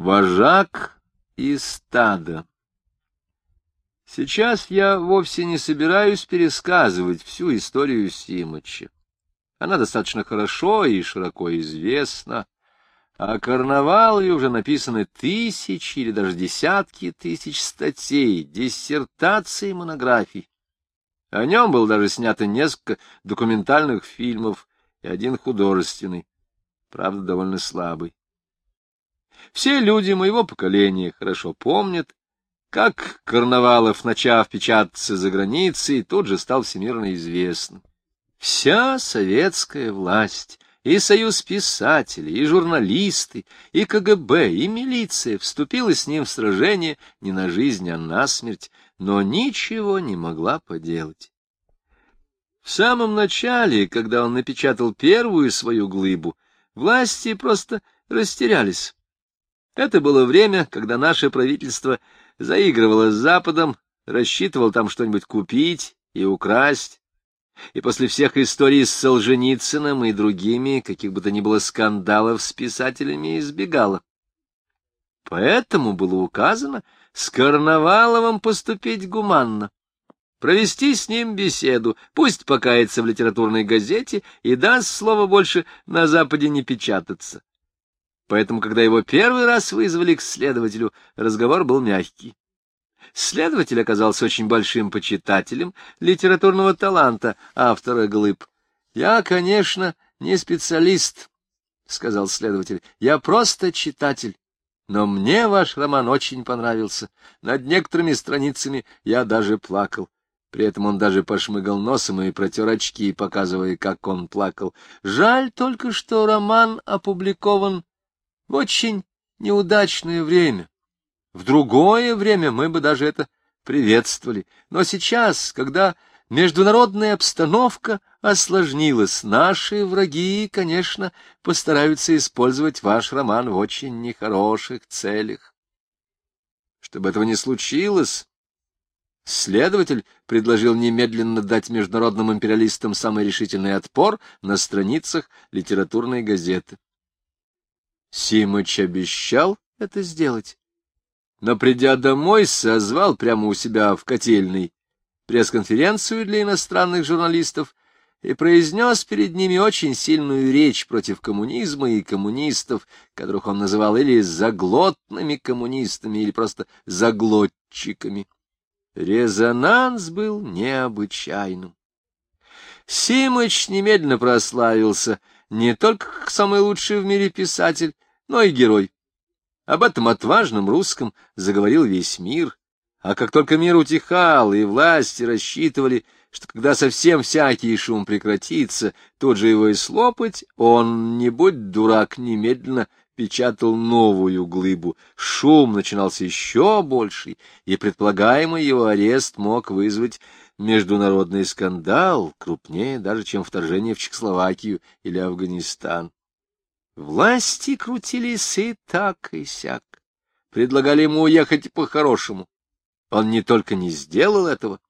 Вожак и стадо. Сейчас я вовсе не собираюсь пересказывать всю историю Симыча. Она достаточно хорошо и широко известна, а карнавалы уже написаны тысячи или даже десятки тысяч статей, диссертаций монографий. О нем было даже снято несколько документальных фильмов и один художественный, правда, довольно слабый. Все люди моего поколения хорошо помнят, как Карнавалов, начав печататься за границей, тут же стал всемирно известным. Вся советская власть, и союз писателей, и журналисты, и КГБ, и милиция вступила с ним в сражение не на жизнь, а на смерть, но ничего не могла поделать. В самом начале, когда он напечатал первую свою глыбу, власти просто растерялись. Это было время, когда наше правительство заигрывало с Западом, рассчитывало там что-нибудь купить и украсть. И после всех историй с Солженицыным и другими, каких бы то ни было скандалов с писателями, избегало. Поэтому было указано с Карнаваловым поступить гуманно, провести с ним беседу, пусть покается в литературной газете и даст слово больше на Западе не печататься. Поэтому, когда его первый раз вызвали к следователю, разговор был мягкий. Следователь оказался очень большим почитателем литературного таланта автора глыб. — Я, конечно, не специалист, — сказал следователь, — я просто читатель. Но мне ваш роман очень понравился. Над некоторыми страницами я даже плакал. При этом он даже пошмыгал носом и протер очки, показывая, как он плакал. Жаль только, что роман опубликован в очень неудачное время. В другое время мы бы даже это приветствовали. Но сейчас, когда международная обстановка осложнилась, наши враги, конечно, постараются использовать ваш роман в очень нехороших целях. Чтобы этого не случилось, следователь предложил немедленно дать международным империалистам самый решительный отпор на страницах литературной газеты. Симыч обещал это сделать. Но, придя домой, созвал прямо у себя в котельной пресс-конференцию для иностранных журналистов и произнес перед ними очень сильную речь против коммунизма и коммунистов, которых он называл или заглотными коммунистами, или просто заглотчиками. Резонанс был необычайным. Симыч немедленно прославился — не только как самый лучший в мире писатель, но и герой. Об этом отважном русском заговорил весь мир, а как только мир утихал, и власти рассчитывали, что когда совсем всякий шум прекратится, тут же его и слопать, он, не будь дурак, немедленно печатал новую глыбу. Шум начинался еще больший, и предполагаемый его арест мог вызвать международный скандал, крупнее даже, чем вторжение в Чехословакию или Афганистан. Власти крутились и так, и сяк. Предлагали ему уехать по-хорошему. Он не только не сделал этого,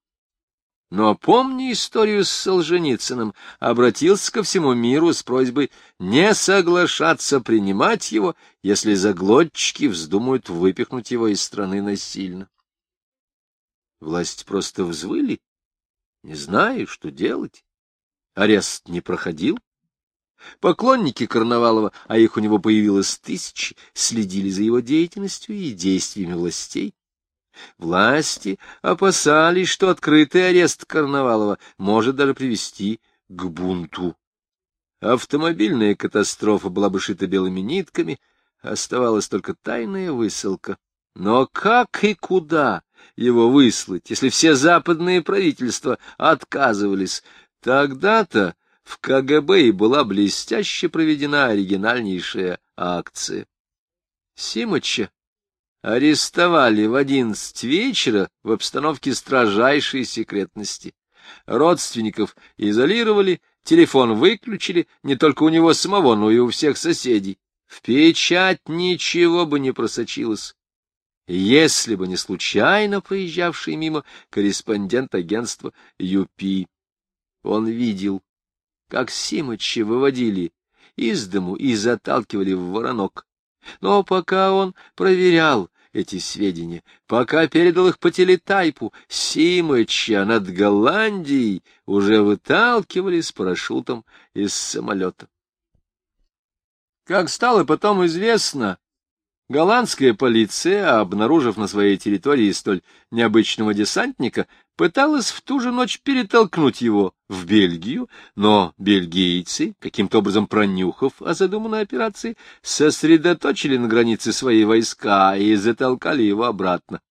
но, помни историю с Солженицыным, обратился ко всему миру с просьбой не соглашаться принимать его, если заглотчики вздумают выпихнуть его из страны насильно. Власти просто взвыли не знаю, что делать. Арест не проходил. Поклонники Карнавалова, а их у него появилось тысячи, следили за его деятельностью и действиями властей. Власти опасались, что открытый арест Карнавалова может даже привести к бунту. Автомобильная катастрофа была бы шита белыми нитками, оставалась только тайная высылка. Но как и куда его выслать, если все западные правительства отказывались? Тогда-то в КГБ и была блестяще проведена оригинальнейшая акция. Симыча арестовали в одиннадцать вечера в обстановке строжайшей секретности. Родственников изолировали, телефон выключили не только у него самого, но и у всех соседей. В печать ничего бы не просочилось если бы не случайно проезжавший мимо корреспондент агентства ЮПИ. Он видел, как Симыча выводили из дому и заталкивали в воронок. Но пока он проверял эти сведения, пока передал их по телетайпу, Симыча над Голландией уже выталкивали с парашютом из самолета. Как стало потом известно, голландская полиция, обнаружив на своей территории столь необычного десантника, пыталась в ту же ночь перетолкнуть его в Бельгию, но бельгийцы, каким-то образом пронюхав о задуманной операции, сосредоточили на границе свои войска и затолкали его обратно.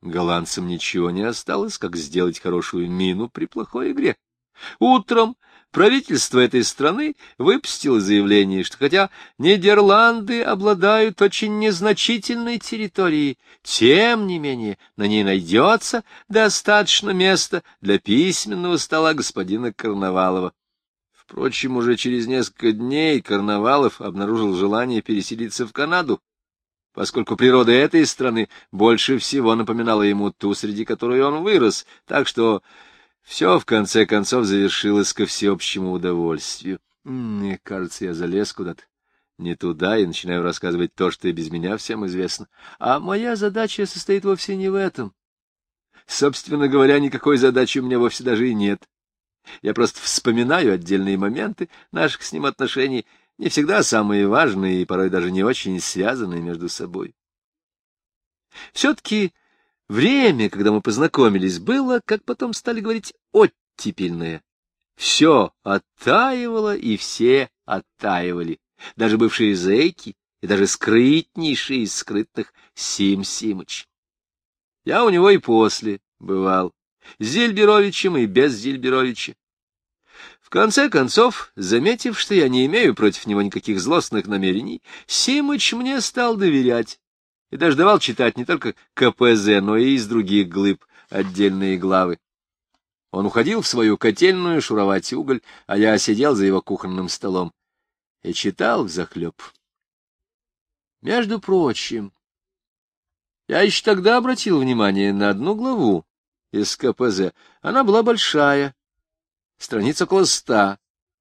Голландцам ничего не осталось, как сделать хорошую мину при плохой игре. Утром правительство этой страны выпустило заявление, что хотя Нидерланды обладают очень незначительной территорией, тем не менее на ней найдется достаточно места для письменного стола господина Карнавалова. Впрочем, уже через несколько дней Карнавалов обнаружил желание переселиться в Канаду, поскольку природа этой страны больше всего напоминала ему ту, среди которой он вырос, так что все, в конце концов, завершилось ко всеобщему удовольствию. Мне кажется, я залез куда-то не туда и начинаю рассказывать то, что и без меня всем известно. А моя задача состоит вовсе не в этом. Собственно говоря, никакой задачи у меня вовсе даже и нет. Я просто вспоминаю отдельные моменты наших с ним отношений, не всегда самые важные и порой даже не очень связанные между собой. Все-таки Время, когда мы познакомились, было, как потом стали говорить, оттепельное. Все оттаивало, и все оттаивали. Даже бывшие зэки, и даже скрытнейшие из скрытных Сим Симыч. Я у него и после бывал, с Зильберовичем и без Зильберовича. В конце концов, заметив, что я не имею против него никаких злостных намерений, Симыч мне стал доверять и даже давал читать не только КПЗ, но и из других глыб отдельные главы. Он уходил в свою котельную шуровать уголь, а я сидел за его кухонным столом и читал взахлеб. Между прочим, я еще тогда обратил внимание на одну главу из КПЗ. Она была большая, страница около ста,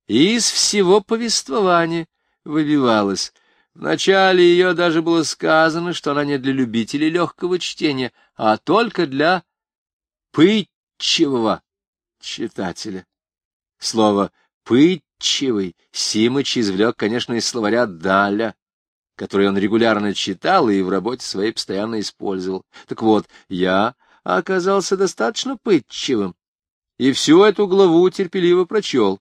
и из всего повествования выбивалась Вначале ее даже было сказано, что она не для любителей легкого чтения, а только для пытчивого читателя. Слово «пытчивый» Симыч извлек, конечно, из словаря «Даля», который он регулярно читал и в работе своей постоянно использовал. Так вот, я оказался достаточно пытчивым, и всю эту главу терпеливо прочел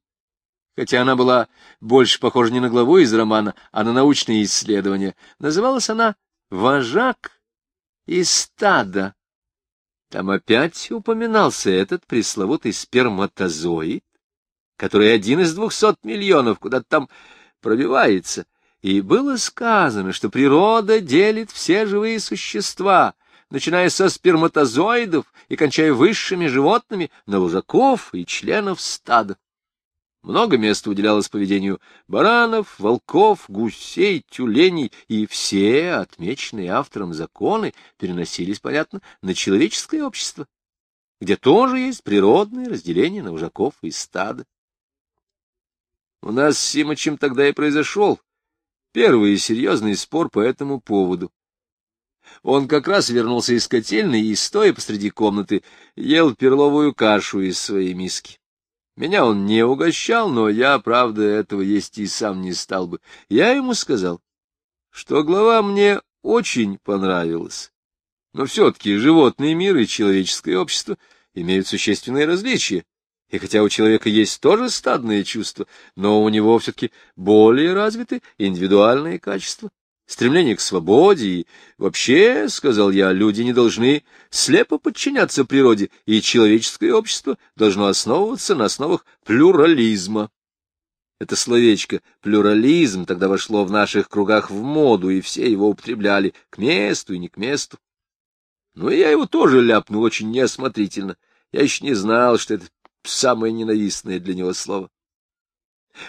хотя она была больше похожа не на главу из романа, а на научные исследования. Называлась она «Вожак из стада». Там опять упоминался этот пресловутый сперматозоид, который один из двухсот миллионов куда-то там пробивается, и было сказано, что природа делит все живые существа, начиная со сперматозоидов и кончая высшими животными, на лужаков и членов стада. Много места уделялось поведению баранов, волков, гусей, тюленей, и все отмеченные автором законы переносились, понятно, на человеческое общество, где тоже есть природное разделение на вожаков и стада. У нас с Симочем тогда и произошел первый серьезный спор по этому поводу. Он как раз вернулся из котельной и, стоя посреди комнаты, ел перловую кашу из своей миски. Меня он не угощал, но я, правда, этого есть и сам не стал бы. Я ему сказал, что глава мне очень понравилась. Но все-таки животный мир и человеческое общество имеют существенные различия. И хотя у человека есть тоже стадные чувства, но у него все-таки более развиты индивидуальные качества стремление к свободе, и вообще, — сказал я, — люди не должны слепо подчиняться природе, и человеческое общество должно основываться на основах плюрализма. Это словечко «плюрализм» тогда вошло в наших кругах в моду, и все его употребляли к месту и не к месту. Ну, и я его тоже ляпнул очень неосмотрительно. Я еще не знал, что это самое ненавистное для него слово.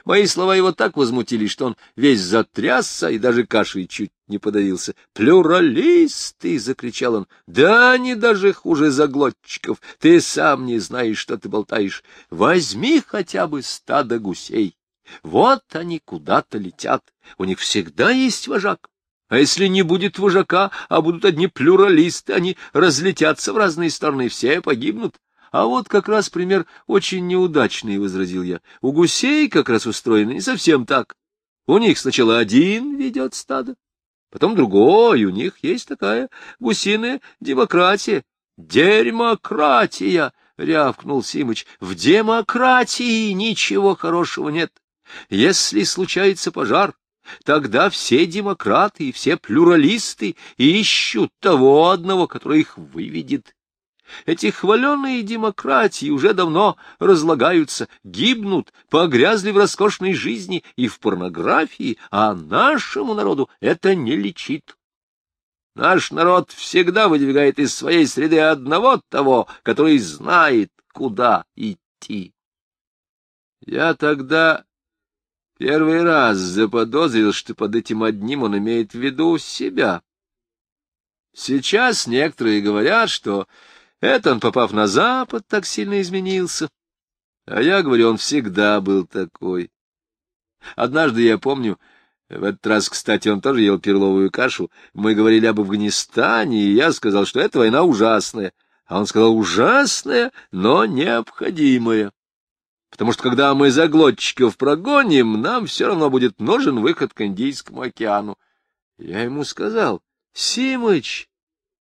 Мои слова его так возмутили, что он весь затрясся и даже кашей чуть не подавился. «Плюралисты!» — закричал он. «Да они даже хуже заглотчиков. Ты сам не знаешь, что ты болтаешь. Возьми хотя бы стадо гусей. Вот они куда-то летят. У них всегда есть вожак. А если не будет вожака, а будут одни плюралисты, они разлетятся в разные стороны, все погибнут. А вот как раз пример очень неудачный, — возразил я. У гусей как раз устроено не совсем так. У них сначала один ведет стадо, потом другой, у них есть такая гусиная демократия. Дерьмократия! — рявкнул Симыч. — В демократии ничего хорошего нет. Если случается пожар, тогда все демократы и все плюралисты ищут того одного, который их выведет. Эти хваленые демократии уже давно разлагаются, гибнут, погрязли в роскошной жизни и в порнографии, а нашему народу это не лечит. Наш народ всегда выдвигает из своей среды одного того, который знает, куда идти. Я тогда первый раз заподозрил, что под этим одним он имеет в виду себя. Сейчас некоторые говорят, что это он, попав на Запад, так сильно изменился. А я говорю, он всегда был такой. Однажды, я помню, в этот раз, кстати, он тоже ел перловую кашу, мы говорили об Афганистане, и я сказал, что эта война ужасная. А он сказал, ужасная, но необходимая. Потому что когда мы заглотчиков прогоним, нам все равно будет нужен выход к Индийскому океану. Я ему сказал, Симыч,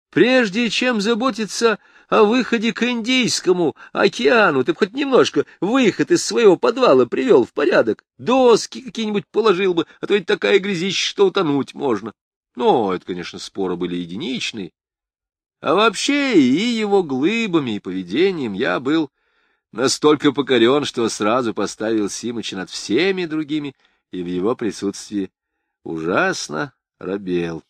прежде чем заботиться о выходе к Индийскому океану. Ты бы хоть немножко выход из своего подвала привел в порядок. Доски какие-нибудь положил бы, а то ведь такая грязища, что утонуть можно. Но это, конечно, споры были единичные. А вообще и его глыбами, и поведением я был настолько покорен, что сразу поставил Симыча над всеми другими и в его присутствии ужасно робел.